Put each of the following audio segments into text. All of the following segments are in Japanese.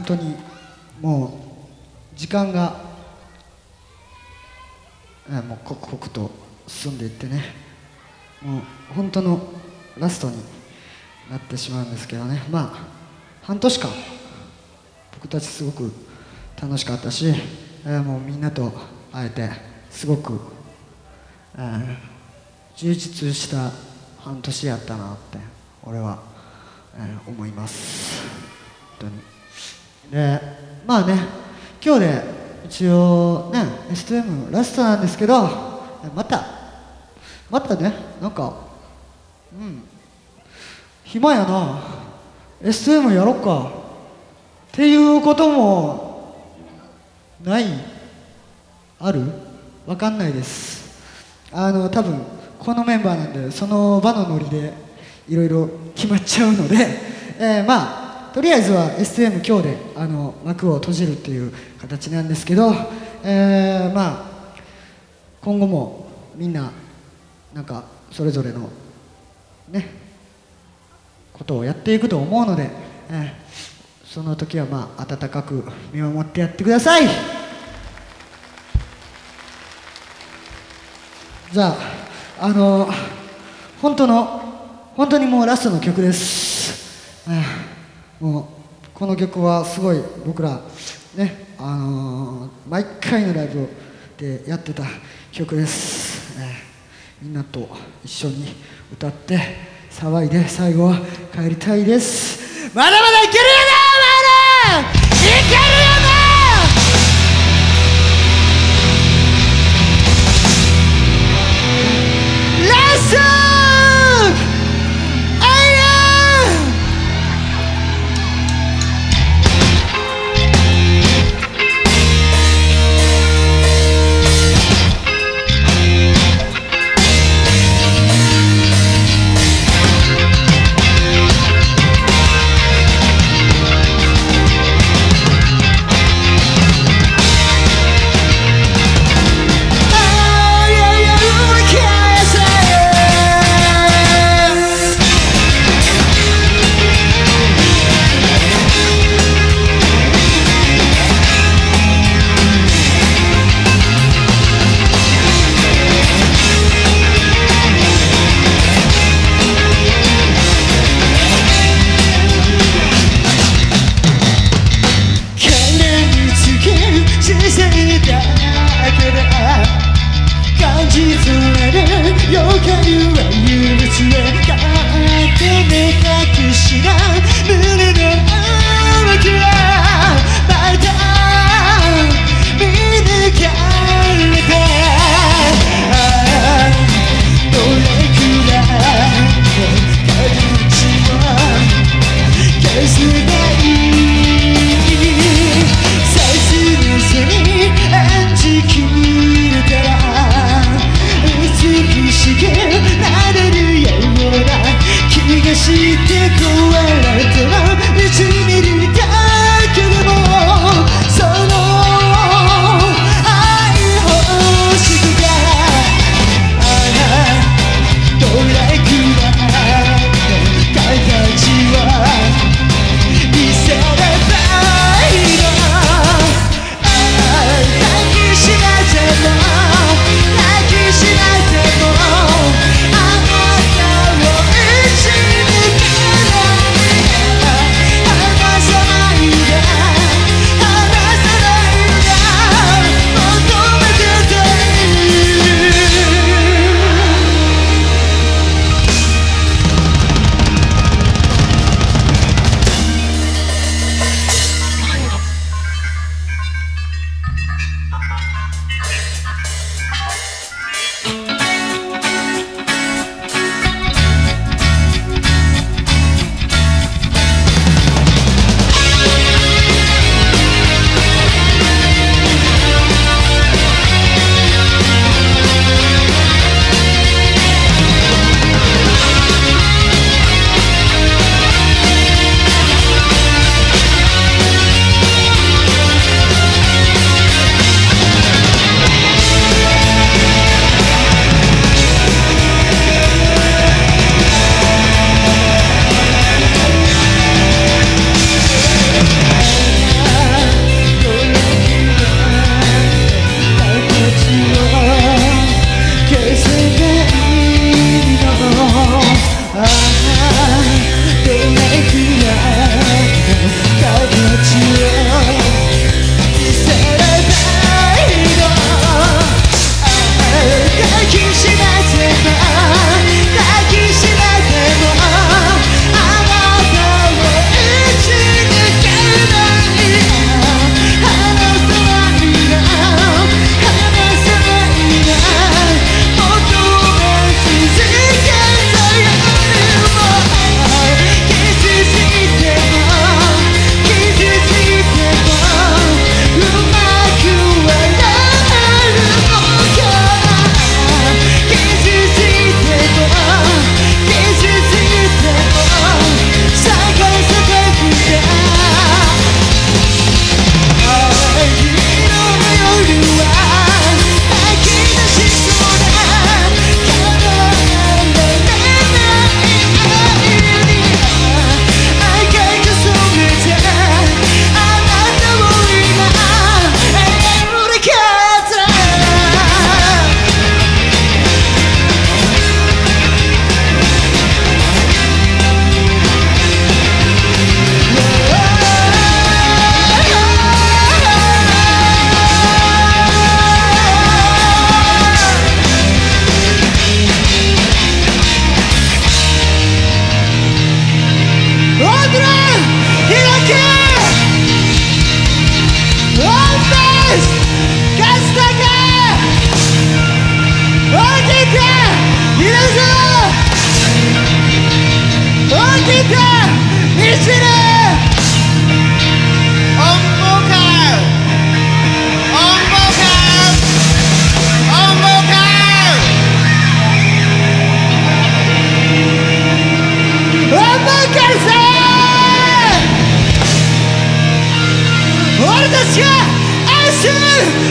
本当にもう時間がもう刻々と進んでいってね。もう本当のラストになってしまうんですけどね。まあ半年間僕たちすごく楽しかったし、えーもうみんなと会えてすごく、え充実した半年やったなって俺は、え思います。本当に。でまあね今日で一応ね STM ラストなんですけどまたまたねなんかうん暇やな STM やろっかっていうこともないある？わかんないです。あの多分このメンバーなんでその場のノリでいろいろ決まっちゃうので、えーまあとりあえずは STM 今日であの幕を閉じるっていう形なんですけど、えーまあ今後もみんななんかそれぞれのねことをやっていくと思うので、えーその時はまあ温かく見守ってやってください。じゃああの本当の本当にもうラストの曲です、えーもうこの曲はすごい僕らねあのー毎回のライブでやってた曲です、えーみんなと一緒に歌って騒いで最後は帰りたいです。まだまだいけるよなお前 you.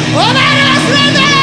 お前ら忘れんだよ